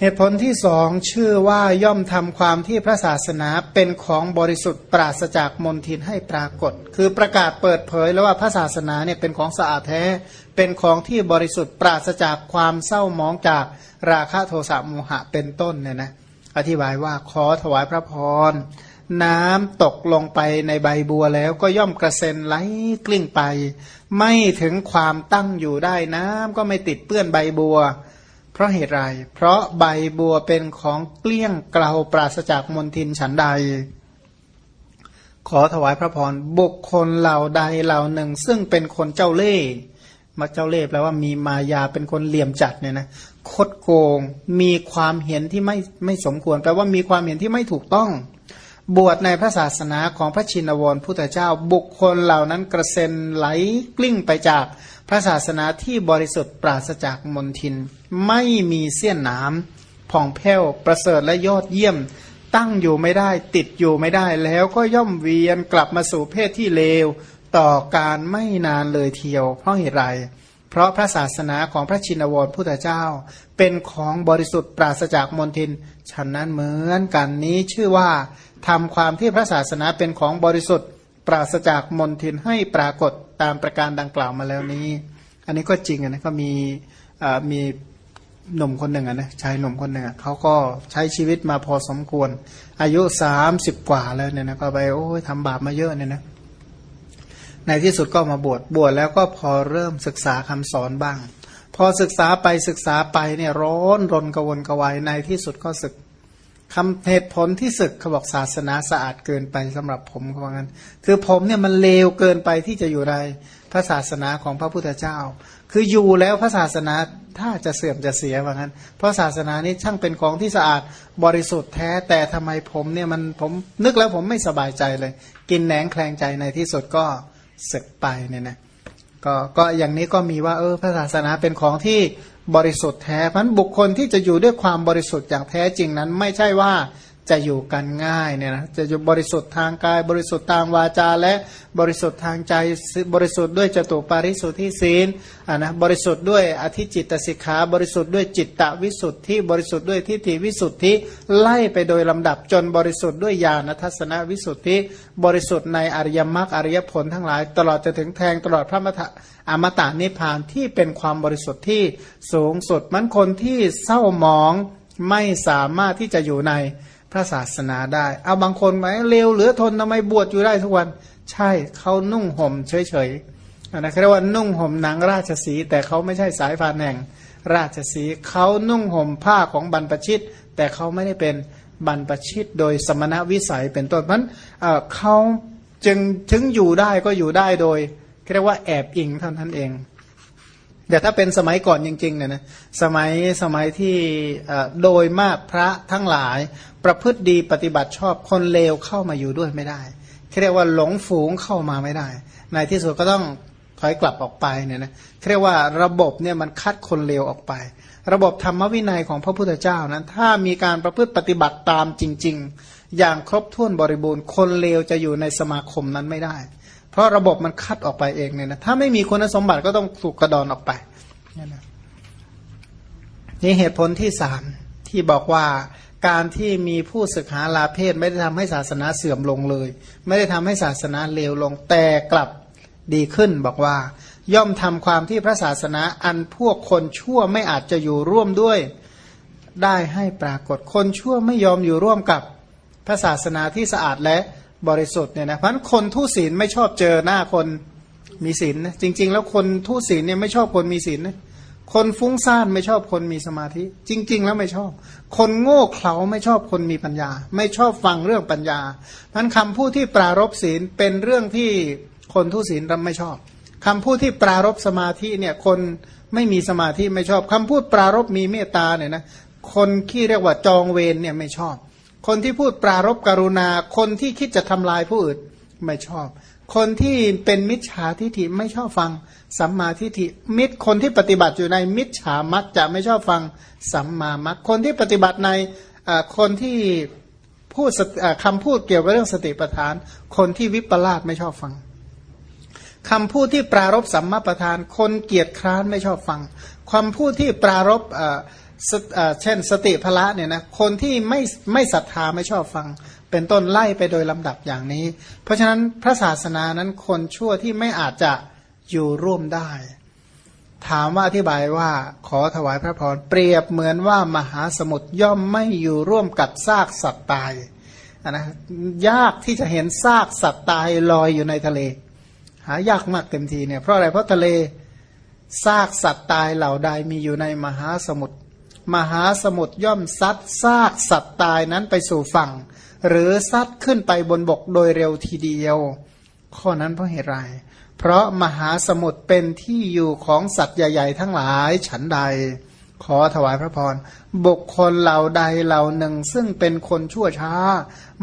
เหตุผลที่สองชื่อว่าย่อมทำความที่พระศาสนาเป็นของบริสุทธิ์ปราศจากมลทินให้ปรากฏ คือประกาศเปิดเผยแล้วว่าพระศาสนาเนี่ยเป็นของสะอาดแท้ เป็นของที่บริสุทธิ์ปราศจากความเศร้ามองจากราคะโทสะโมหะเป็นต้นเนี่ยนะอธิบายว่าขอถวายพระพรน้ำตกลงไปในใบบัวแล้วก็ย่อมกระเซ็นไหลกลิ้งไป ไม่ถึงความตั้งอยู่ได้น้ำก็ไม่ติดเปื้อนใบบัว เพราะเหตุไร เพราะใบบัวเป็นของเกลี้ยงเกลาปราศจากมนทินฉันใด ขอถวายพระพรบุคคลเหล่าใดเหล่าหนึ่ง ซึ่งเป็นคนเจ้าเล่ห์มาเจ้าเล่ห์แปลว่ามีมายาเป็นคนเหลี่ยมจัดเนี่ยนะคดโกง มีความเห็นที่ไม่ไม่สมควรแปลว่ามีความเห็นที่ไม่ถูกต้อง บวชในพระศาสนาของพระชินวรพุทธเจ้า บุคคลเหล่านั้นกระเซ็นไหลกลิ้งไปจากพระศาสนาที่บริสุทธิ์ปราศจากมนทิน ไม่มีเสี้ยนน้ำผ่องแผ้วประเสริฐและยอดเยี่ยม ตั้งอยู่ไม่ได้ติดอยู่ไม่ได้แล้วก็ย่อมเวียนกลับมาสู่เพศที่เลว ต่อการไม่นานเลยเทียว เพราะเหตุไร เพราะพระศาสนาของพระชินวรพุทธเจ้า เป็นของบริสุทธิ์ปราศจากมนทิน ฉะนั้นเหมือนกันนี้ชื่อว่า ทำความที่พระศาสนาเป็นของบริสุทธิ์ ปราศจากมนทินให้ปรากฏตามประการดังกล่าวมาแล้วนี้ อันนี้ก็จริงนะก็มีมีหนุ่มคนหนึ่งนะชายหนุ่มคนหนึ่งเขาก็ใช้ชีวิตมาพอสมควร อายุสามสิบกว่าแล้วเนี่ยนะก็ไปโอ้ยทำบาปมาเยอะเนี่ยนะในที่สุดก็มาบวชบวชแล้วก็พอเริ่มศึกษาคำสอนบ้าง พอศึกษาไปศึกษาไปเนี่ยร้อนรนกวนกวายในที่สุดก็ศึก คำเหตุผลที่ศึกเขาบอกศาสนาสะอาดเกินไปสำหรับผมเขาบอกงั้น คือผมเนี่ยมันเลวเกินไปที่จะอยู่ในพระศาสนาของพระพุทธเจ้า คืออยู่แล้วพระศาสนาถ้าจะเสื่อมจะเสียว่างั้น เพราะศาสนานี้ช่างเป็นของที่สะอาดบริสุทธิ์แท้แต่ทำไมผมเนี่ยมันผมนึกแล้วผมไม่สบายใจเลย กินแหนงแคลงใจในที่สุดก็ศึกไปเนี่ยนะก็ก็อย่างนี้ก็มีว่าเออพระศาสนาเป็นของที่ บริสุทธิ์แท้พันบุคคลที่จะอยู่ด้วยความบริสุทธิ์อย่างแท้จริงนั้น ไม่ใช่ว่า จะอยู่กันง่ายเนี่ยนะจะอยู่บริสุทธิ์ทางกาย บริสุทธิ์ทางวาจาและบริสุทธิ์ทางใจบริสุทธิ์ด้วยจตุปาริสุทธิศีลอ่านะบริสุทธิ์ด้วยอธิจิตสิกขาบริสุทธิ์ด้วยจิตตวิสุทธิบริสุทธิ์ด้วยทิฏฐิวิสุทธิไล่ไปโดยลำดับจนบริสุทธิ์ด้วยญาณทัศนวิสุทธิ บริสุทธิ์ในอริยมรรคอริยผลทั้งหลาย ตลอดจะถึงแทงตลอดพระมทอมตะนิพพานที่เป็นความบริสุทธิ์ที่สูงสุดมันคนที่เศร้าหมองไม่สามารถที่จะอยู่ใน พระศาสนาได้ เอาบางคนไหมเลวเหลือทนทำไมบวชอยู่ได้ทุกวัน ใช่เขานุ่งห่มเฉยๆนะเรียกว่านุ่งห่มหนังราชสี แต่เขาไม่ใช่สายพานแห่งราชสีเขานุ่งห่มผ้าของบรรพชิต แต่เขาไม่ได้เป็นบรรพชิตโดยสมณวิสัยเป็นต้นเพราะเขาจึงถึงอยู่ได้ก็อยู่ได้โดยเรียกว่าแอบอิงเท่านั้นเองแต่ถ้าเป็นสมัยก่อนจริงๆเนี่ยนะสมัยสมัยที่โดยมากพระทั้งหลาย ประพฤติดีปฏิบัติชอบคนเลวเข้ามาอยู่ด้วยไม่ได้เรียกว่าหลงฝูงเข้ามาไม่ได้ ในที่สุดก็ต้องถอยกลับออกไปเนี่ยนะเรียกว่าระบบเนี่ยมันคัดคนเลวออกไป ระบบธรรมวินัยของพระพุทธเจ้านั้น ถ้ามีการประพฤติปฏิบัติตามจริง ๆ อย่างครบถ้วนบริบูรณ์ คนเลวจะอยู่ในสมาคมนั้นไม่ได้ เพราะระบบมันคัดออกไปเองเนี่ยนะถ้าไม่มีคุณสมบัติก็ต้องถูกกระดอนออกไปนี่เหตุผลที่สามที่บอกว่า การที่มีผู้ศึกษาลาเพศไม่ได้ทำให้ศาสนาเสื่อมลงเลย ไม่ได้ทำให้ศาสนาเลวลงแต่กลับดีขึ้นบอกว่า ย่อมทำความที่พระศาสนาอันพวกคนชั่วไม่อาจจะอยู่ร่วมด้วย ได้ให้ปรากฏคนชั่วไม่ยอมอยู่ร่วมกับพระศาสนาที่สะอาดและบริสุทธิ์เนี่ยนะเพราะคนทุศีลไม่ชอบเจอหน้าคนมีศีลนะจริง ๆ แล้วคนทุศีลเนี่ยไม่ชอบคนมีศีลนะ คนฟุ้งซ่านไม่ชอบคนมีสมาธิ จริง ๆ แล้วไม่ชอบ คนโง่เขลาไม่ชอบคนมีปัญญา ไม่ชอบฟังเรื่องปัญญาพันคำพูดที่ปรารบศีลเป็นเรื่องที่คนทุศีลรไม่ชอบคำพูดที่ปรารบสมาธิเนี่ยคนไม่มีสมาธิไม่ชอบคำพูดปรารบมีเมตตาเนี่ยนะคนที่เรียกว่าจองเวรเนี่ยไม่ชอบ คนที่พูดปรารบกรุณา คนที่คิดจะทำลายผู้อื่นไม่ชอบ คนที่เป็นมิจฉาทิฏฐิไม่ชอบฟังสัมมาทิฏฐิมิตรคนที่ปฏิบัติอยู่ในมิจฉามักจะไม่ชอบฟังสัมมามักคนที่ปฏิบัติในคนที่พูดคำพูดเกี่ยวกับเรื่องสติปัฏฐาน คนที่วิปลาสไม่ชอบฟังคำพูดที่ปรารบสัมมาประธาน คนเกียรติคร้านไม่ชอบฟังความพูดที่ปรารบเอ่อเช่นสติพละเนี่ยนะคนที่ไม่ไม่ศรัทธาไม่ชอบฟัง เป็นต้นไล่ไปโดยลำดับอย่างนี้ เพราะฉะนั้นพระศาสนานั้นคนชั่วที่ไม่อาจจะอยู่ร่วมได้ ถามว่าอธิบายว่าขอถวายพระพรเปรียบเหมือนว่ามหาสมุทรย่อมไม่อยู่ร่วมกับซากสัตว์ตายนะยากที่จะเห็นซากสัตว์ตายลอยอยู่ในทะเล หายากมากเต็มทีเนี่ยเพราะอะไรเพราะทะเลซากสัตว์ตายเหล่าใดมีอยู่ในมหาสมุทรมหาสมุทรย่อมซัดซากสัตว์ตายนั้นไปสู่ฝั่ง หรือซัดขึ้นไปบนบกโดยเร็วทีเดียว ข้อนั้นเพราะเหตุไรเพราะมหาสมุทรเป็นที่อยู่ของสัตว์ใหญ่ ๆ ทั้งหลายฉันใด ขอถวายพระพรบุคคลเหล่าใดเหล่าหนึ่ง ซึ่งเป็นคนชั่วช้า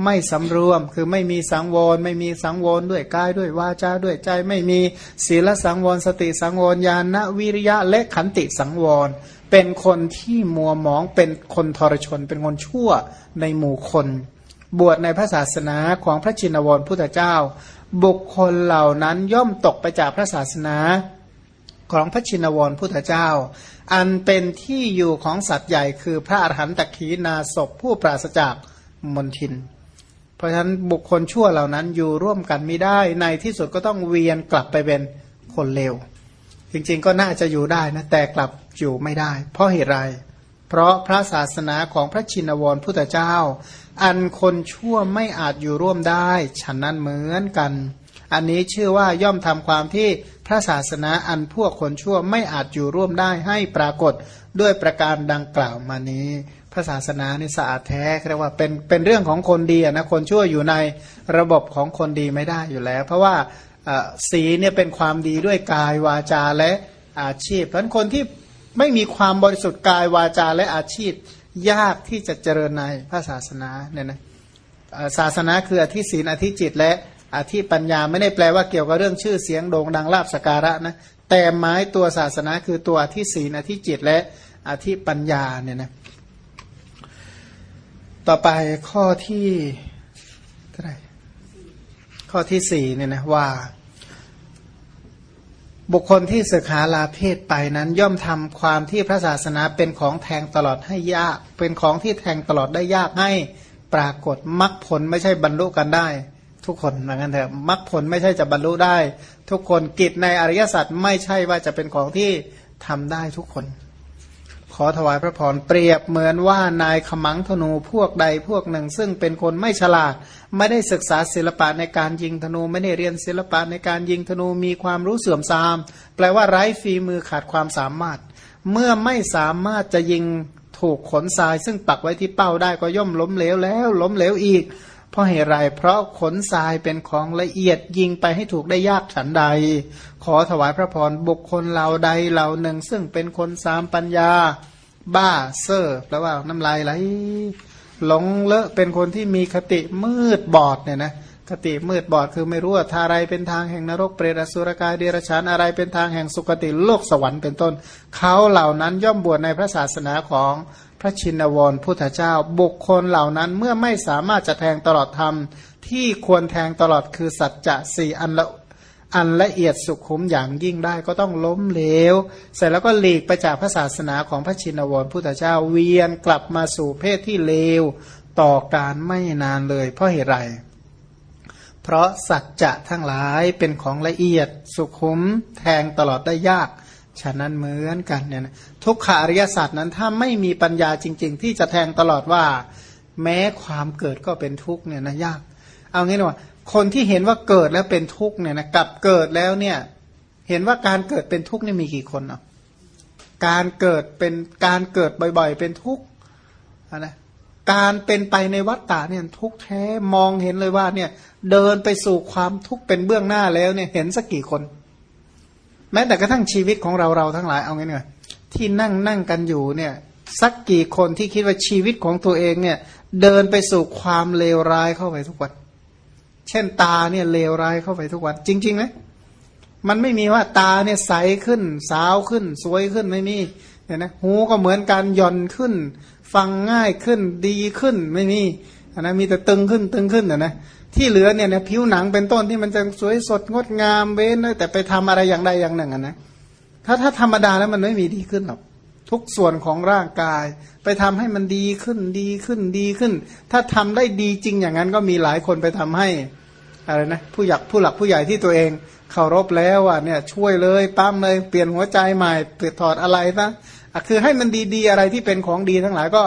ไม่สำรวมคือไม่มีสังวรไม่มีสังวรด้วยกายด้วยวาจาด้วยใจ ไม่มีศีลสังวรสติสังวรญาณวิริยะและขันติสังวร เป็นคนที่มัวหมองเป็นคนทรชน เป็นคนชั่วในหมู่คน บวชในพระศาสนาของพระชินวรพุทธเจ้า บุคคลเหล่านั้นย่อมตกไปจากพระศาสนาของพระชินวรพุทธเจ้า อันเป็นที่อยู่ของสัตว์ใหญ่คือพระอรหันตขีนาศพผู้ปราศจากมนทิน เพราะฉะนั้นบุคคลชั่วเหล่านั้นอยู่ร่วมกันไม่ได้ในที่สุดก็ต้องเวียนกลับไปเป็นคนเลวจริงๆก็น่าจะอยู่ได้นะแต่กลับอยู่ไม่ได้ เพราะเหตุไร เพราะพระศาสนาของพระชินวรพุทธเจ้า อันคนชั่วไม่อาจอยู่ร่วมได้ ฉันนั้นเหมือนกัน อันนี้ชื่อว่าย่อมทำความที่พระศาสนาอันพวกคนชั่วไม่อาจอยู่ร่วมได้ให้ปรากฏด้วยประการดังกล่าวมานี้พระศาสนานี่สะอาดแท้เรียกว่าเป็นเป็นเรื่องของคนดีนะคนชั่วอยู่ในระบบของคนดีไม่ได้อยู่แล้ว เพราะว่าสีเนี่ยเป็นความดีด้วยกายวาจาและอาชีพเพราะคนที่ ไม่มีความบริสุทธิ์กายวาจาและอาชีพ ยากที่จะเจริญในพระศาสนาเนี่ยนะศาสนาคืออธิศีลอธิจิต และอธิปัญญาไม่ได้แปลว่าเกี่ยวกับเรื่องชื่อเสียงโด่งดังลาบสการะนะแต่หมายตัวศาสนาคือตัวอธิศีลอธิจิต และอธิปัญญาเนี่ยนะต่อไปข้อที่เท่าไหร่ข้อที่สี่เนี่ยนะว่า บุคคลที่ศึกษาลาเพศไปนั้นย่อมทำความที่พระศาสนาเป็นของแทงตลอดให้ยาก เป็นของที่แทงตลอดได้ยากให้ปรากฏมรรคผลไม่ใช่บรรลุกันได้ ทุกคนเหมือนกันเถอะมรรคผลไม่ใช่จะบรรลุได้ ทุกคนกิจในอริยสัจไม่ใช่ว่าจะเป็นของที่ทำได้ทุกคน ขอถวายพระพรเปรียบเหมือนว่านายขมังธนูพวกใดพวกหนึ่ง ซึ่งเป็นคนไม่ฉลาด ไม่ได้ศึกษาศิลปะในการยิงธนู ไม่ได้เรียนศิลปะในการยิงธนูมีความรู้เสื่อมทราม แปลว่าไร้ฝีมือขาดความสามารถ เมื่อไม่สามารถจะยิงถูกขนทราย ซึ่งปักไว้ที่เป้าได้ก็ย่อมล้มเหลวแล้ว ล้มเหลวอีก เพราะเหตุไรเพราะขนทรายเป็นของละเอียดยิงไปให้ถูกได้ยากฉันใด ขอถวายพระพรบุคคลเหล่าใดเหล่าหนึ่ง ซึ่งเป็นคนสามปัญญา บ้าเซอร์แปลว่าน้ำลายไหลหลงเลอะเป็นคนที่มีคติมืดบอดเนี่ยนะคติมืดบอดคือไม่รู้ว่าทาอะไรเป็นทางแห่งนรกเปรตอสุรกายเดรัจฉานอะไรเป็นทางแห่งสุคติโลกสวรรค์เป็นต้น เขาเหล่านั้นย่อมบวชในพระศาสนาของ ระชินวรพุทธเจ้า บุคคลเหล่านั้นเมื่อไม่สามารถจะแทงตลอดธรรม ที่ควรแทงตลอดคือสัจจะสี่อันละอันละเอียดสุขุมอย่างยิ่งได้ก็ต้องล้มเหลว เสร็จแล้วก็หลีกไปจากพระศาสนาของพระชินวรพุทธเจ้าเวียนกลับมาสู่เพศที่เลวต่อการไม่นานเลย เพราะเหตุไร เพราะสัจจะทั้งหลายเป็นของละเอียดสุขุมแทงตลอดได้ยาก ฉะนั้นเหมือนกันเนี่ยนะทุกขาริยศาสตร์นั้นถ้าไม่มีปัญญาจริง ๆ ที่จะแทงตลอดว่า แม้ความเกิดก็เป็นทุกข์เนี่ยนะยาก เอางี้นะว่า คนที่เห็นว่าเกิดแล้วเป็นทุกข์เนี่ยนะกับเกิดแล้วเนี่ย เห็นว่าการเกิดเป็นทุกข์นี่มีกี่คนเนาะการเกิดเป็นการเกิดบ่อย ๆ เป็นทุกข์นะการเป็นไปในวัฏฏะเนี่ยทุกแท้มองเห็นเลยว่าเนี่ยเดินไปสู่ความทุกข์เป็นเบื้องหน้าแล้วเนี่ยเห็นสักกี่คน แม้แต่กระทั่งชีวิตของเราเราทั้งหลายเอาไงเนี่ยที่นั่งนั่งกันอยู่เนี่ยสักกี่คนที่คิดว่าชีวิตของตัวเองเนี่ยเดินไปสู่ความเลวร้ายเข้าไปทุกวัน เช่นตาเนี่ยเลวร้ายเข้าไปทุกวัน จริงๆไหมมันไม่มีว่าตาเนี่ยใสขึ้น สาวขึ้น สวยขึ้นไม่มีเนี่ยนะหูก็เหมือนการย่อนขึ้น ฟังง่ายขึ้นดีขึ้นไม่มีนนะมีแต่ตึงขึ้นตึงขึ้นนะนะ ที่เหลือเนี่ยนะผิวหนังเป็นต้นที่มันจะสวยสดงดงามเว้นแต่ไปทำอะไรอย่างใดอย่างหนึ่งนะถ้าถ้าธรรมดาแล้วมันไม่มีดีขึ้นหรอกทุกส่วนของร่างกาย ไปทำให้มันดีขึ้นดีขึ้นดีขึ้น ถ้าทำได้ดีจริงอย่างนั้นก็มีหลายคนไปทำให้อะไรนะผู้หยักผู้หลักผู้ใหญ่ที่ตัวเองเคารพแล้วอะเนี่ยช่วยเลยปั้มเลยเปลี่ยนหัวใจใหม่เปลี่ยนถอดอะไรนะคือให้มันดีๆอะไรที่เป็นของดีทั้งหลายก็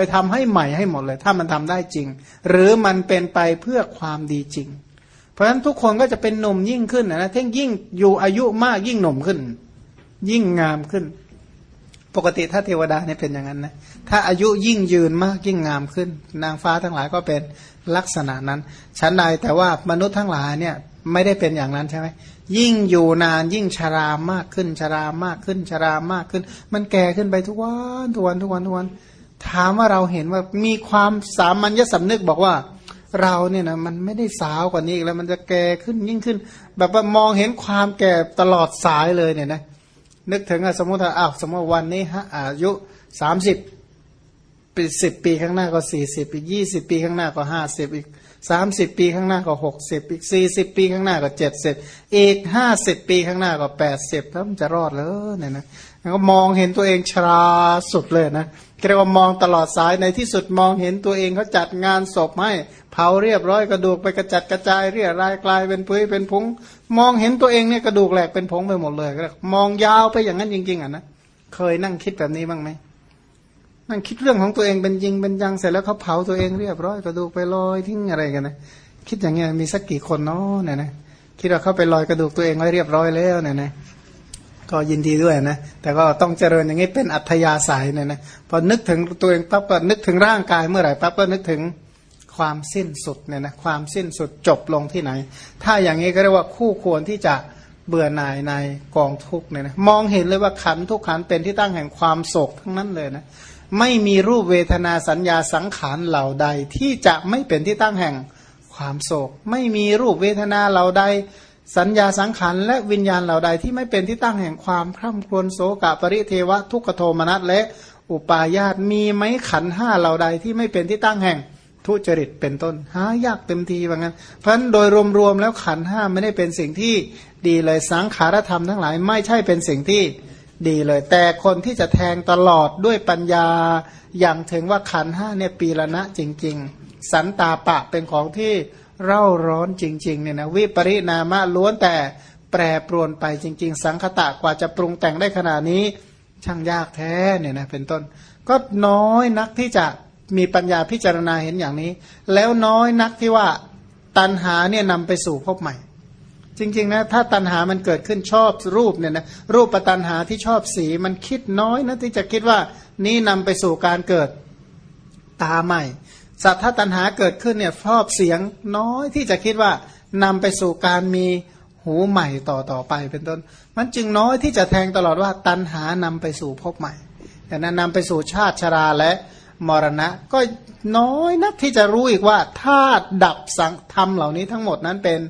ไปทำให้ใหม่ให้หมดเลย ถ้ามันทำได้จริง หรือมันเป็นไปเพื่อความดีจริง เพราะฉะนั้นทุกคนก็จะเป็นหนุ่มยิ่งขึ้นนะทั้งยิ่งอยู่อายุมากยิ่งหนุ่มขึ้น ยิ่งงามขึ้น ปกติถ้าเทวดาเนี่ยเป็นอย่างนั้นนะถ้าอายุยิ่งยืนมากยิ่งงามขึ้น นางฟ้าทั้งหลายก็เป็นลักษณะนั้นชั้นใดแต่ว่ามนุษย์ทั้งหลายเนี่ยไม่ได้เป็นอย่างนั้นใช่ไหมยิ่งอยู่นานยิ่งชรามากขึ้น ชรามากขึ้น ชรามากขึ้น มันแก่ขึ้นไปทุกวันทุกวันทุกวันทุกวัน ถามว่าเราเห็นว่ามีความสามัญญสำนึกบอกว่า เราเนี่ยนะมันไม่ได้สาวกว่านี้อีกแล้วมันจะแก่ขึ้นยิ่งขึ้น แบบว่ามองเห็นความแก่ตลอดสายเลยเนี่ยนะนึกถึงสมมติว่าอ้าวสมมติวันนี้ฮะอายุสามสิบปีสิบปีข้างหน้าก็สี่สิบอีกยี่สิบปีข้างหน้าก็ห้าสิบอีกสามสิบปีข้างหน้าก็หกสิบอีกสี่สิบปีข้างหน้าก็เจ็ดสิบอีกห้าสิบปีข้างหน้าก็แปดสิบแล้วมันจะรอดเลยเนี่ยนะก็มองเห็นตัวเองชราสุดเลยนะ เรียกว่ามองตลอดสายในที่สุดมองเห็นตัวเองเขาจัดงานศพให้เผาเรียบร้อยกระดูกไปกระจัดกระจายเรียรายกลายเป็นปุ้ยเป็นพุงมองเห็นตัวเองเนี่ยกระดูกแหลกเป็นพงไปหมดเลยมองยาวไปอย่างนั้นจริง ๆอะนะเคยนั่งคิดแบบนี้บ้างไหมนั่งคิดเรื่องของตัวเองเป็นจริงเป็นจังเสร็จแล้วเขาเผาตัวเองเรียบร้อยกระดูกไปลอยทิ้งอะไรกันนะคิดอย่างเงี้ยมีสักกี่คนเนาะเนี่ยนะคิดว่าเขาไปลอยกระดูกตัวเองไว้เรียบร้อยแล้วเนี่ยนะ ก็ยินดีด้วยนะ แต่ก็ต้องเจริญอย่างนี้เป็นอัธยาศัยเนี่ยนะพอนึกถึงตัวเองปั๊บก็นึกถึงร่างกายเมื่อไหร่ปั๊บก็นึกถึงความสิ้นสุดเนี่ยนะความสิ้นสุดจบลงที่ไหน ถ้าอย่างนี้ก็เรียกว่าคู่ควรที่จะเบื่อหน่ายในกองทุกเนี่ยนะมองเห็นเลยว่าขันทุกขันเป็นที่ตั้งแห่งความโศกทั้งนั้นเลยนะไม่มีรูปเวทนาสัญญาสังขารเหล่าใดที่จะไม่เป็นที่ตั้งแห่งความโศก ไม่มีรูปเวทนาเหล่าใด สัญญาสังขารและวิญญาณเหล่าใดที่ไม่เป็นที่ตั้งแห่งความคร่ำครวญโศกะปริเทวะทุกขโทมนัสและอุปาญาตมีไหมขันห้าเหล่าใดที่ไม่เป็นที่ตั้งแห่งทุจริตเป็นต้นหายากเต็มทีว่างั้น เพราะฉะนั้นโดยรวมๆแล้วขันห้าไม่ได้เป็นสิ่งที่ดีเลยสังขารธรรมทั้งหลายไม่ใช่เป็นสิ่งที่ดีเลย แต่คนที่จะแทงตลอดด้วยปัญญาอย่างถึงว่าขันห้าเนี่ยปีละนะจริง ๆ สันตาปะเป็นของที่ เร่าร้อนจริงๆเนี่ยนะวิปริณามะล้วนแต่แปรปรวนไปจริง ๆ สังคตะกว่าจะปรุงแต่งได้ขนาดนี้ช่างยากแท้เนี่ยนะเป็นต้น ก็น้อยนักที่จะมีปัญญาพิจารณาเห็นอย่างนี้ แล้วน้อยนักที่ว่าตันหาเนี่ยนำไปสู่พบใหม่ จริงๆนะถ้าตันหามันเกิดขึ้นชอบรูปเนี่ยนะรูปปัตันหาที่ชอบสีมันคิดน้อยนะที่จะคิดว่านี่นำไปสู่การเกิดตาใหม่ สัทธตัณหาเกิดขึ้นเนี่ยชอบเสียงน้อยที่จะคิดว่านำไปสู่การมีหูใหม่ต่อต่อไปเป็นต้น มันจึงน้อยที่จะแทงตลอดว่าตัณหานำไปสู่พบใหม่ แต่นั้นนำไปสู่ชาติชราและมรณะ ก็น้อยนักที่จะรู้อีกว่าถ้าดับสังธรรมเหล่านี้ทั้งหมดนั้นเป็น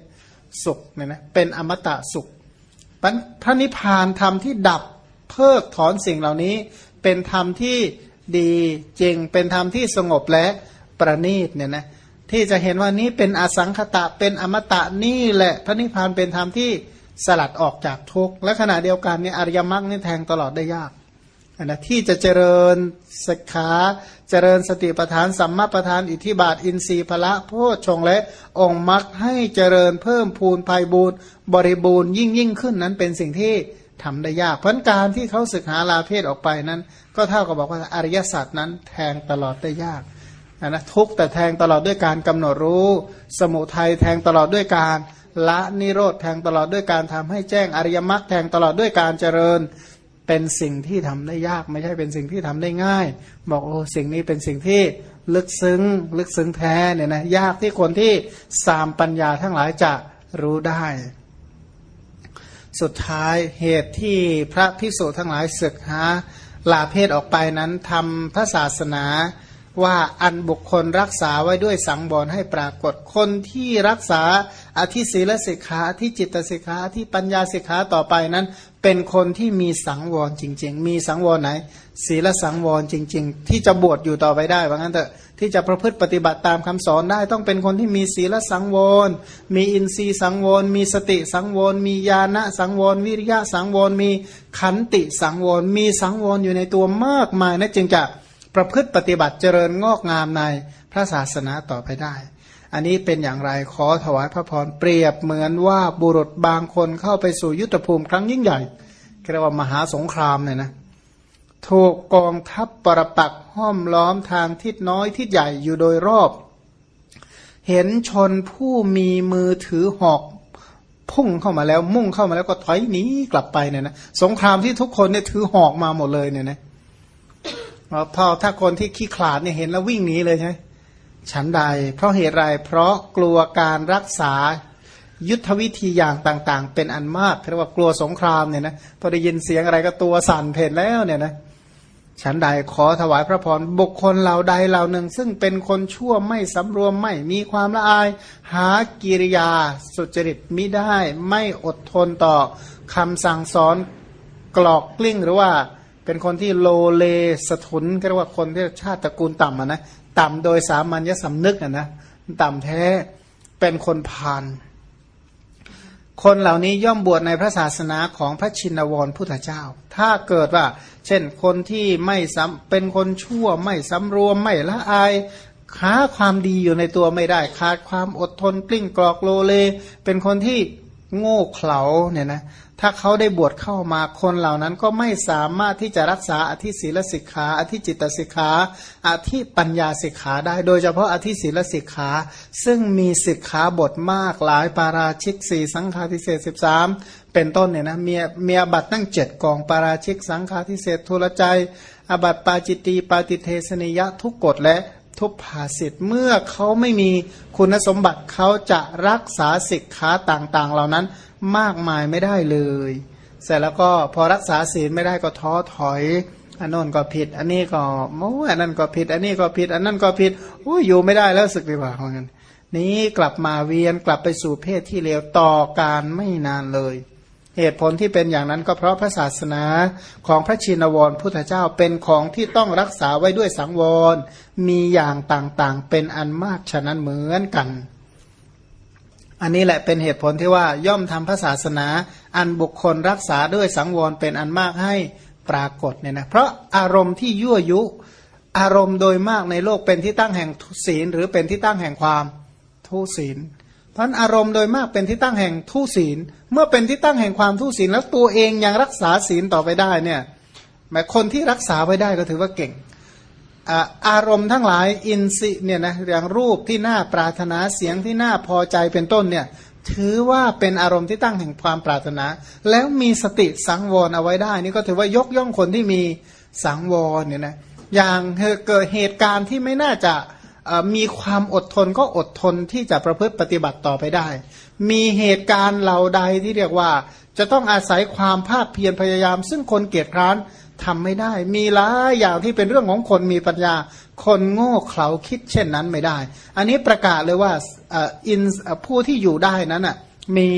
สุขเนี่ยนะเป็นอมตะสุขพระนิพพานธรรมที่ดับเพิกถอนสิ่งเหล่านี้ เป็นธรรมที่ดีจริงเป็นธรรมที่สงบและ ประณีตเนี่ยนะที่จะเห็นว่านี้เป็นอสังขตะเป็นอมตะนี่แหละพระนิพพานเป็นธรรมที่สลัดออกจากทุกข์และขณะเดียวกันเนี่ยอริยมรรคนี่แทงตลอดได้ยากนะที่จะเจริญสขาเจริญสติปัฏฐานสัมมาปัฏฐานอิทิบาท อินทรีย์พละโพชฌงและองค์มรรคให้เจริญเพิ่มพูนภัยบูรณ์บริบูรณ์ยิ่งยิ่งขึ้นนั้นเป็นสิ่งที่ทำได้ยากเพราะการที่เขาศึกหาลาเพศออกไปนั้น ก็เท่ากับบอกว่าอริยศาสัจนั้นแทงตลอดได้ยาก นะทุกแต่แทงตลอดด้วยการกำหนดรู้ สมุทัยแทงตลอดด้วยการละนิโรธแทงตลอดด้วยการทำให้แจ้งอริยมรรคแทงตลอดด้วยการเจริญเป็นสิ่งที่ทำได้ยากไม่ใช่เป็นสิ่งที่ทำได้ง่าย บอกโอ้สิ่งนี้เป็นสิ่งที่ลึกซึ้ง ลึกซึ้งแท้เนี่ยนะยากที่คนที่สามปัญญาทั้งหลายจะรู้ได้ สุดท้ายเหตุที่พระพิสุทั้งหลายศึกหาลาเพศออกไปนั้นทำพระศาสนา ว่าอันบุคคลรักษาไว้ด้วยสังวรให้ปรากฏคนที่รักษาอธิศีลสิกขาอธิจิตสิกขาอธิปัญญาสิกขาต่อไปนั้น เป็นคนที่มีสังวรจริง ๆ มีสังวรไหน ศีลสังวรจริง ๆ ที่จะบวชอยู่ต่อไปได้ว่างั้นเถอะที่จะประพฤติปฏิบัติตามคำสอนได้ ต้องเป็นคนที่มีศีลสังวรมีอินทรีย์สังวรมีสติสังวรมีญาณสังวรวิริยะสังวรมีขันติสังวรมีสังวรอยู่ในตัวมากมายนะจึงจะ ประพฤติปฏิบัติเจริญงอกงามในพระศาสนาต่อไปได้ อันนี้เป็นอย่างไรขอถวายพระพรเปรียบเหมือนว่าบุรุษบางคนเข้าไปสู่ยุทธภูมิครั้งยิ่งใหญ่เรียกว่ามหาสงครามเนี่ยนะถูกกองทัพปรปักห้อมล้อมทางทิศน้อยทิศใหญ่อยู่โดยรอบ เห็นชนผู้มีมือถือหอกพุ่งเข้ามาแล้วมุ่งเข้ามาแล้วก็ถอยหนีกลับไปเนี่ยนะสงครามที่ทุกคนเนี่ยถือหอกมาหมดเลยเนี่ยนะ พอถ้าคนที่ขี้ขลาดเนี่ยเห็นแล้ววิ่งหนีเลยใช่ไหมฉันใด เพราะเหตุไรเพราะกลัวการรักษายุทธวิธีอย่างต่างๆ เป็นอันมากเรียกว่ากลัวสงครามเนี่ยนะพอได้ยินเสียงอะไรก็ตัวสั่นเพนแล้วเนี่ยนะฉันใดขอถวายพระพรบุคคลเหล่าใดเหล่าหนึ่ง ซึ่งเป็นคนชั่วไม่สำรวมไม่มีความละอาย หากิริยาสุจริตมิได้ ไม่อดทนต่อคำสั่งสอนกรอกกลิ้งหรือว่า เป็นคนที่โลเลสถุนก็เรียกว่าคนที่ชาติตระกูลต่ำอะนะต่ำโดยสามัญญสำนึกอะนะต่ำแท้เป็นคนพานคนเหล่านี้ย่อมบวชในพระศาสนาของพระชินวรพุทธเจ้า ถ้าเกิดว่า เช่นคนที่ไม่เป็นคนชั่วไม่สำรวมไม่ละอายค้าความดีอยู่ในตัวไม่ได้ ขาดความอดทนกลิ้งกรอกโลเล เป็นคนที่โง่เขลาเนี่ยนะ ถ้าเขาได้บวชเข้ามาคนเหล่านั้นก็ไม่สามารถที่จะรักษาอธิศีลสิกขา อธิจิตสิกขาอธิปัญญาสิกขาได้ โดยเฉพาะอธิศีลสิกขา ซึ่งมีสิกขาบทมากหลายปาราชิกสี่สังฆาทิเศษสิบสามเป็นต้นเนี่ยนะมีมีอบัตตั้งเจ็ดกองปาราชิกสังฆาทิเศษทุลใจ อบัตปาจิตีปาติเทสนิยะทุกกฎและทุพภาสิทธิ์เมื่อเขาไม่มีคุณสมบัติเขาจะรักษาสิกขาต่างๆ เหล่านั้น มากมายไม่ได้เลย เสร็จแล้วก็พอรักษาศีลไม่ได้ก็ท้อถอยอันนั้นก็ผิด อันนี้ก็โอ้อันนั้นก็ผิด อันนี้ก็ผิด อันนั้นก็ผิดโอ้อยู่ไม่ได้แล้วสึกดีกว่าเพราะงั้นนี้กลับมาเวียนกลับไปสู่เพศที่เลวต่อการไม่นานเลย เหตุผลที่เป็นอย่างนั้นก็เพราะพระศาสนาของพระชินวรพุทธเจ้าเป็นของที่ต้องรักษาไว้ด้วยสังวร มีอย่างต่างๆ เป็นอันมากฉะนั้นเหมือนกัน อันนี้แหละเป็นเหตุผลที่ว่าย่อมทำพระศาสนา อันบุคคลรักษาด้วยสังวรเป็นอันมากให้ปรากฏเนี่ยนะเพราะอารมณ์ที่ยั่วยุ อารมณ์โดยมากในโลกเป็นที่ตั้งแห่งศีล หรือเป็นที่ตั้งแห่งความทุศีลเพราะอารมณ์โดยมากเป็นที่ตั้งแห่งทุศีล เมื่อเป็นที่ตั้งแห่งความทุศีลแล้วตัวเองยังรักษาศีลต่อไปได้เนี่ยหมายคนที่รักษาไว้ได้ก็ถือว่าเก่ง อารมณ์ทั้งหลายอินสิเนี่ยนะอย่างรูปที่น่าปรารถนาเสียงที่น่าพอใจเป็นต้นเนี่ยถือว่าเป็นอารมณ์ที่ตั้งแห่งความปรารถนา แล้วมีสติสังวรเอาไว้ได้ นี่ก็ถือว่ายกย่องคนที่มีสังวรเนี่ยนะอย่างเกิดเหตุการณ์ที่ไม่น่าจะมีความอดทนก็อดทนที่จะประพฤติปฏิบัติต่อไปได้ มีเหตุการณ์เหล่าใดที่เรียกว่า จะต้องอาศัยความภาคเพียรพยายาม ซึ่งคนเกียจคร้านทำไม่ได้ มีหลายอย่างที่เป็นเรื่องของคนมีปัญญา คนโง่เขลาคิดเช่นนั้นไม่ได้ อันนี้ประกาศเลยว่าอินผู้ที่อยู่ได้นั้นอะมี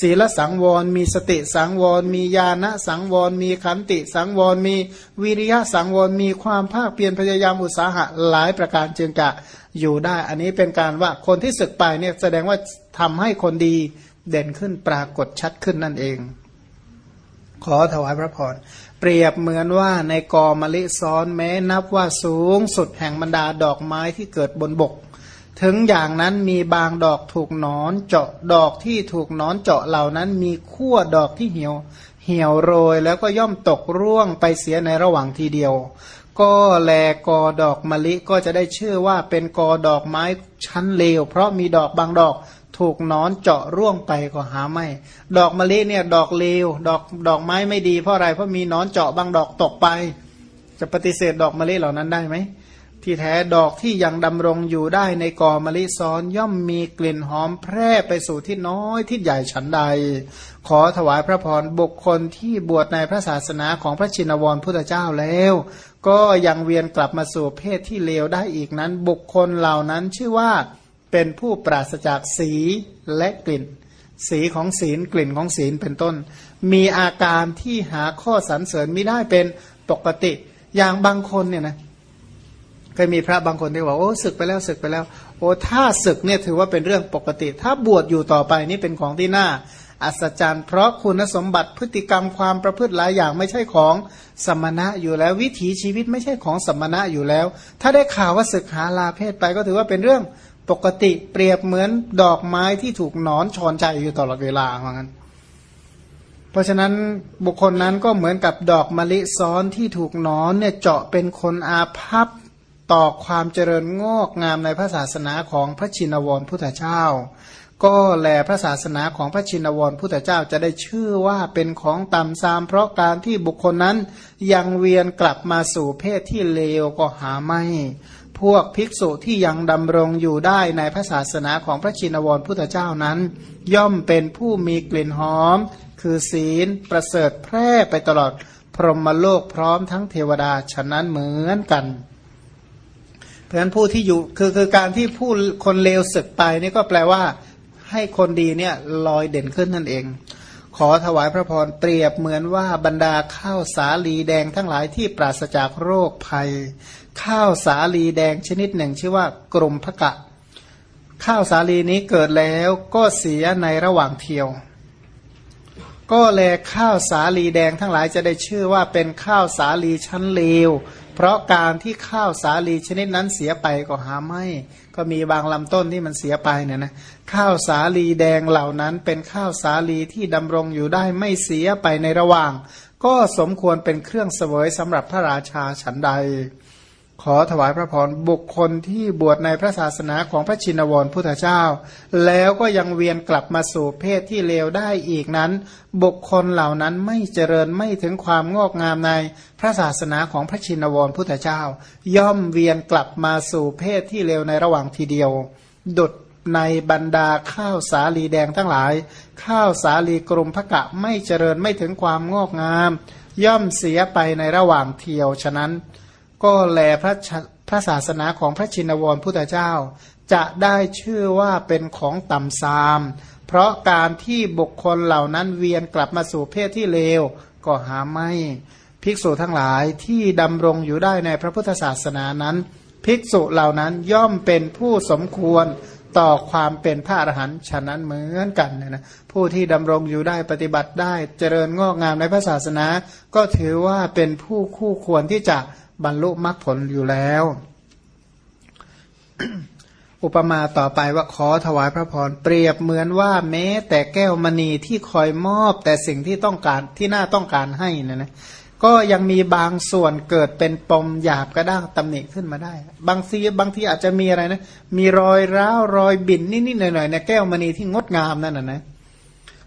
ศีลสังวร มีสติสังวร มีญาณสังวร มีขันติสังวร มีวิริยะสังวร มีความภาคเพียรพยายามอุตสาหะหลายประการจึงจะอยู่ได้ อันนี้เป็นการว่าคนที่ศึกไปเนี่ยแสดงว่าทำให้คนดี เด่นขึ้นปรากฏชัดขึ้นนั่นเอง ขอถวายพระพรเปรียบเหมือนว่าในกอมะลิซ้อนแม้นับว่าสูงสุดแห่งบรรดาดอกไม้ที่เกิดบนบก ถึงอย่างนั้นมีบางดอกถูกนอนเจาะดอกที่ถูกนอนเจาะเหล่านั้นมีขั้วดอกที่เหี่ยว เหี่ยวโรยแล้วก็ย่อมตกร่วงไปเสียในระหว่างทีเดียว ก็แลกอดอกมะลิก็จะได้ชื่อว่าเป็นกอดอกไม้ชั้นเลว เพราะมีดอกบางดอก ถูกนอนเจาะร่วงไปก็หาไม่ ดอกมะลิเนี่ยดอกเลวดอกดอกไม้ไม่ดีเพราะอะไรเพราะมีนอนเจาะบางดอกตกไป จะปฏิเสธดอกมะลิเหล่านั้นได้ไหมที่แท้ดอกที่ยังดำรงอยู่ได้ในกอมะลิซ้อนย่อมมีกลิ่นหอมแพร่ไปสู่ที่น้อยที่ใหญ่ฉันใด ขอถวายพระพรบุคคลที่บวชในพระศาสนาของพระชินวรพุทธเจ้าแล้ว ก็ยังเวียนกลับมาสู่เพศที่เลวได้อีกนั้น บุคคลเหล่านั้นชื่อว่า เป็นผู้ปราศจากสีและกลิ่น สีของศีลกลิ่นของศีลเป็นต้น มีอาการที่หาข้อสรรเสริญไม่ได้เป็นปกติ อย่างบางคนเนี่ยนะเคยมีพระบางคนที่บอกโอ้ศึกไปแล้วศึกไปแล้ว โอ้ถ้าศึกเนี่ยถือว่าเป็นเรื่องปกติ ถ้าบวชอยู่ต่อไปนี่เป็นของที่น่าอัศจรรย์เพราะคุณสมบัติพฤติกรรมความประพฤติหลายอย่างไม่ใช่ของสมณะอยู่แล้ว วิถีชีวิตไม่ใช่ของสมณะอยู่แล้ว ถ้าได้ข่าวว่าศึกหาลาเพศไปก็ถือว่าเป็นเรื่อง ปกติเปรียบเหมือนดอกไม้ที่ถูกนอนชอนใจอยู่ตลอดเวลาเหมือนกันเพราะฉะนั้นบุคคลนั้นก็เหมือนกับดอกมะลิซ้อนที่ถูกนอนเนี่ยเจาะเป็นคนอาภัพต่อความเจริญงอกงามในพระศาสนาของพระชินวรพุทธเจ้า ก็แลพระศาสนาของพระชินวรพุทธเจ้าจะได้ชื่อว่าเป็นของต่ำซาม เพราะการที่บุคคลนั้นยังเวียนกลับมาสู่เพศที่เลวก็หาไม่ พวกภิกษุที่ยังดำรงอยู่ได้ในพระศาสนาของพระชินวรพุทธเจ้านั้น ย่อมเป็นผู้มีกลิ่นหอม คือศีลประเสริฐแพร่ไปตลอดพรหมโลกพร้อมทั้งเทวดาฉะนั้นเหมือนกัน เพราะฉะนั้นผู้ที่อยู่คือคือการที่ผู้คนเลวศึกไปนี่ก็แปลว่า ให้คนดีเนี่ยลอยเด่นขึ้นนั่นเอง ขอถวายพระพรเปรียบเหมือนว่าบรรดาข้าวสาลีแดงทั้งหลายที่ปราศจากโรคภัย ข้าวสาลีแดงชนิดหนึ่ง ชื่อว่ากลมพกะ ข้าวสาลีนี้เกิดแล้วก็เสียในระหว่างเที่ยว ก็แลข้าวสาลีแดงทั้งหลายจะได้ชื่อว่าเป็นข้าวสาลีชั้นเลว เพราะการที่ข้าวสาลีชนิดนั้นเสียไปก็หาไม่ ก็มีบางลำต้นที่มันเสียไปเนี่ยนะข้าวสาลีแดงเหล่านั้นเป็นข้าวสาลีที่ดำรงอยู่ได้ไม่เสียไปในระหว่าง ก็สมควรเป็นเครื่องเสวยสำหรับพระราชาฉันใด ขอถวายพระพรบุคคลที่บวชในพระศาสนาของพระชินวรพุทธเจ้า แล้วก็ยังเวียนกลับมาสู่เพศที่เลวได้อีกนั้น บุคคลเหล่านั้นไม่เจริญไม่ถึงความงอกงามในพระศาสนาของพระชินวรพุทธเจ้า ย่อมเวียนกลับมาสู่เพศที่เลวในระหว่างทีเดียว ดุดในบรรดาข้าวสาลีแดงทั้งหลาย ข้าวสาลีกรุมพระกะไม่เจริญไม่ถึงความงอกงาม ย่อมเสียไปในระหว่างเที่ยวฉะนั้น ก็แลพระพระศาสนาของพระชินวรพุทธเจ้า จะได้ชื่อว่าเป็นของต่ำซาม เพราะการที่บุคคลเหล่านั้นเวียนกลับมาสู่เพศที่เลว ก็หาไม่ ภิกษุทั้งหลายที่ดำรงอยู่ได้ในพระพุทธศาสนานั้น ภิกษุเหล่านั้นย่อมเป็นผู้สมควรต่อความเป็นพระอรหันต์ฉะนั้นเหมือนกันนะผู้ที่ดำรงอยู่ได้ปฏิบัติได้เจริญงอกงามในพระศาสนา ก็ถือว่าเป็นผู้คู่ควรที่จะ บรรลุมรรคผลอยู่แล้ว อุปมาต่อไปว่าขอถวายพระพรเปรียบเหมือนว่าแม้ แต่แก้วมณีที่คอยมอบ แต่สิ่งที่ต้องการที่น่าต้องการให้นะนะก็ยังมีบางส่วนเกิดเป็นปมหยาบกระด้างตำหนิขึ้นมาได้ บางทีบางทีอาจจะมีอะไรนะ มีรอยร้าวรอยบิ่นนิดๆหน่อยๆในแก้วมณีที่งดงามนั่นนะนะ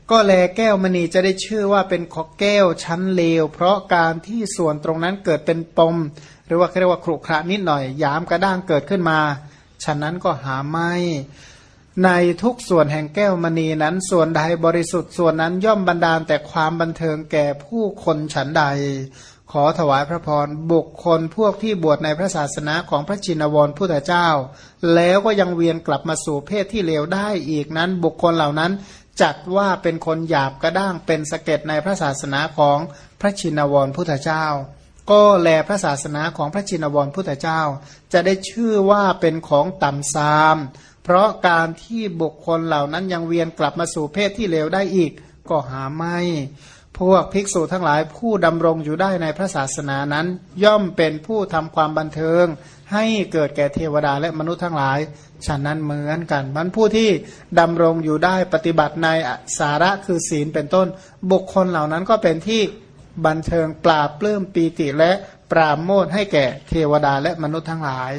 ก็แลแก้วมณีจะได้ชื่อว่าเป็นขอแก้วชั้นเลว เพราะการที่ส่วนตรงนั้นเกิดเป็นปม หรือว่าเรียกว่าครุขระนิดหน่อยยามกระด้างเกิดขึ้นมาฉะนั้นก็หาไม่ในทุกส่วนแห่งแก้วมณีนั้น ส่วนใดบริสุทธิ์ส่วนนั้นย่อมบันดาลแต่ความบันเทิงแก่ผู้คนฉันใด ขอถวายพระพรบุคคลพวกที่บวชในพระศาสนาของพระจินวรพุทธเจ้า แล้วก็ยังเวียนกลับมาสู่เพศที่เลวได้อีกนั้น บุคคลเหล่านั้น จัดว่าเป็นคนหยาบกระด้างเป็นสเก็ดในพระศาสนาของพระชินวรพุทธเจ้า ก็แลพระศาสนาของพระชินวรพุทธเจ้า จะได้ชื่อว่าเป็นของต่ำซาม เพราะการที่บุคคลเหล่านั้นยังเวียนกลับมาสู่เพศที่เลวได้อีกก็หาไม่ พวกภิกษุทั้งหลายผู้ดำรงอยู่ได้ในพระศาสนานั้น ย่อมเป็นผู้ทำความบันเทิง ให้เกิดแก่เทวดาและมนุษย์ทั้งหลาย ฉะนั้นเหมือนกันมันผู้ที่ดำรงอยู่ได้ปฏิบัติในสาระคือศีลเป็นต้น บุคคลเหล่านั้นก็เป็นที่บันเทิงปราบปลื้มปีติและปราโมทให้แก่เทวดาและมนุษย์ทั้งหลาย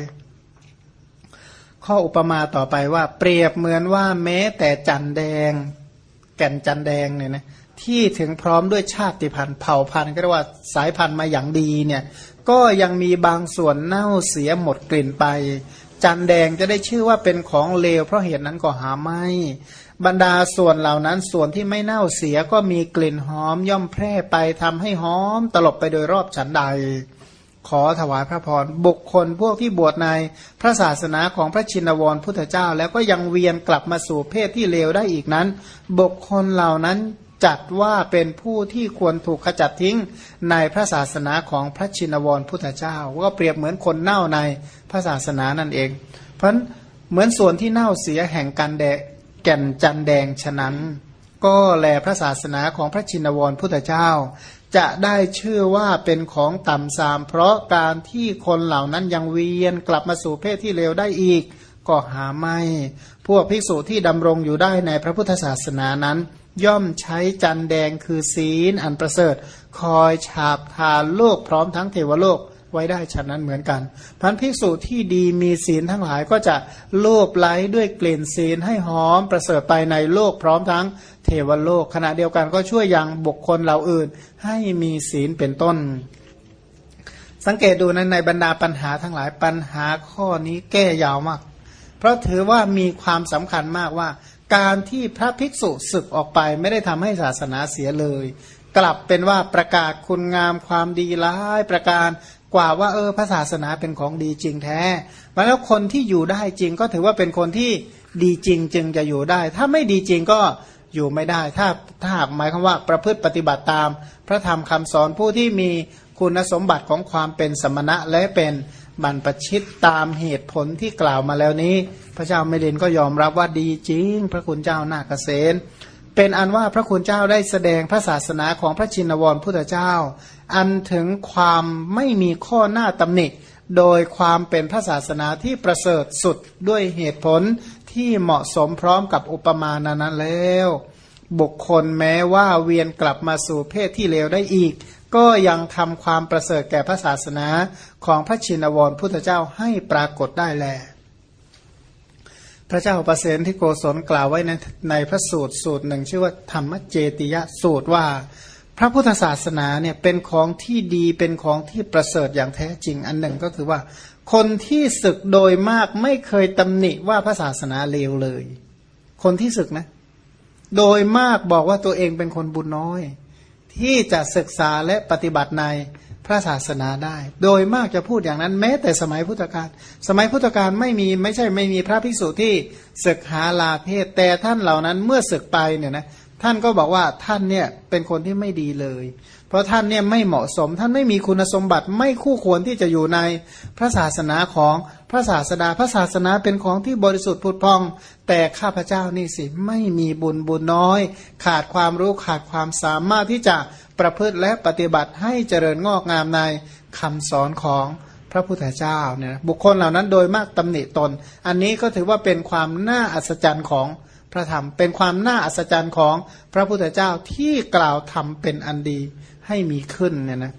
ข้ออุปมาต่อไปว่า เปรียบเหมือนว่าแม้แต่จันแดง แก่นจันแดงเนี่ยนะที่ถึงพร้อมด้วยชาติพันธุ์เผ่าพันธุ์ก็เรียกว่าสายพันธุ์มาอย่างดีเนี่ยก็ยังมีบางส่วนเน่าเสียหมดกลิ่นไป จันแดงจะได้ชื่อว่าเป็นของเลว เพราะเหตุนั้นก็หาไม่ บรรดาส่วนเหล่านั้นส่วนที่ไม่เน่าเสียก็มีกลิ่นหอมย่อมแพร่ไปทำให้หอมตลบไปโดยรอบฉันใด ขอถวายพระพรบุคคลพวกที่บวชในพระศาสนาของพระชินวรพุทธเจ้า แล้วก็ยังเวียนกลับมาสู่เพศที่เลวได้อีกนั้น บุคคลเหล่านั้น จัดว่าเป็นผู้ที่ควรถูกขจัดทิ้งในพระศาสนาของพระชินวรพุทธเจ้า ก็เปรียบเหมือนคนเน่าในพระศาสนานั่นเอง เพราะเหมือนส่วนที่เน่าเสียแห่งกันแดแก่นจันแดงฉะนั้น ก็แลพระศาสนาของพระชินวรพุทธเจ้า จะได้ชื่อว่าเป็นของต่ำสาม เพราะการที่คนเหล่านั้นยังเวียนกลับมาสู่เพศที่เลวได้อีก ก็หาไม่ พวกภิกษุที่ดำรงอยู่ได้ในพระพุทธศาสนานั้น ย่อมใช้จันแดงคือศีลอันประเสริฐ คอยฉาบทาโลกพร้อมทั้งเทวโลกไว้ได้ฉะนั้นเหมือนกันพันภิกษุที่ดีมีศีลทั้งหลายก็จะโลบไล้ด้วยกลิ่นศีลให้หอมประเสริฐไปในโลกพร้อมทั้งเทวโลก ขณะเดียวกันก็ช่วยยังบุคคลเหล่าอื่น ให้มีศีลเป็นต้น สังเกตดูนั้นในบรรดาปัญหาทั้งหลายปัญหาข้อนี้แก้ยาวมาก เพราะถือว่ามีความสำคัญมากว่า การที่พระภิกษุศึกออกไปไม่ได้ทำให้ศาสนาเสียเลย กลับเป็นว่าประกาศคุณงามความดีร้ายประการกว่าว่าเออพระศาสนาเป็นของดีจริงแท้แล้วคนที่อยู่ได้จริงก็ถือว่าเป็นคนที่ดีจริงจึงจะอยู่ได้ ถ้าไม่ดีจริงก็อยู่ไม่ได้ ถ้าถ้าหากหมายความว่าประพฤติปฏิบัติตาม พระธรรมคำสอนผู้ที่มีคุณสมบัติของความเป็นสมณะและเป็น บรรปชิตตามเหตุผลที่กล่าวมาแล้วนี้ พระเจ้าไม่เดนก็ยอมรับว่าดีจริง พระคุณเจ้านาเกษตเป็นอันว่าพระคุณเจ้าได้แสดงพระศาสนาของพระชินวรพุทธเจ้า อันถึงความไม่มีข้อหน้าตำหนิ โดยความเป็นพระศาสนาที่ประเสริฐสุดด้วยเหตุผลที่เหมาะสมพร้อมกับอุปมาณนั้นแล้ว บุคคลแม้ว่าเวียนกลับมาสู่เพศที่เลวได้อีก ก็ยังทำความประเสริฐแก่พระศาสนาของพระชินวรพุทธเจ้าให้ปรากฏได้แล พระเจ้าประเสนที่โกศลกล่าวไว้ในในพระสูตรสูตรหนึ่ง ชื่อว่าธรรมเจติยสูตรว่า พระพุทธศาสนาเนี่ยเป็นของที่ดีเป็นของที่ประเสริฐอย่างแท้จริงอันหนึ่งก็คือว่า คนที่ศึกโดยมากไม่เคยตำหนิว่าพระศาสนาเลวเลย คนที่ศึกนะ โดยมากบอกว่าตัวเองเป็นคนบุญน้อย ที่จะศึกษาและปฏิบัติในพระศาสนาได้ โดยมากจะพูดอย่างนั้นแม้แต่สมัยพุทธกาลสมัยพุทธกาลไม่มีไม่ใช่ไม่มีพระภิกษุที่ศึกหาลาเพศแต่ท่านเหล่านั้นเมื่อศึกไปเนี่ยนะ ท่านก็บอกว่าท่านเนี่ยเป็นคนที่ไม่ดีเลย เพราะท่านเนี่ยไม่เหมาะสม ท่านไม่มีคุณสมบัติไม่คู่ควรที่จะอยู่ในพระศาสนาของพระศาสดา พระศาสนาเป็นของที่บริสุทธิ์ผุดพอง แต่ข้าพเจ้านี่สิไม่มีบุญบุญน้อย ขาดความรู้ขาดความสามารถที่จะประพฤติและปฏิบัติให้เจริญงอกงามในคำสอนของพระพุทธเจ้าเนี่ยบุคคลเหล่านั้นโดยมากตำหนิตน อันนี้ก็ถือว่าเป็นความน่าอัศจรรย์ของพ พระธรรม เป็นความน่าอัศจรรย์ของพระพุทธเจ้าที่กล่าวทำเป็นอันดีให้มีขึ้นเนี่ยนะ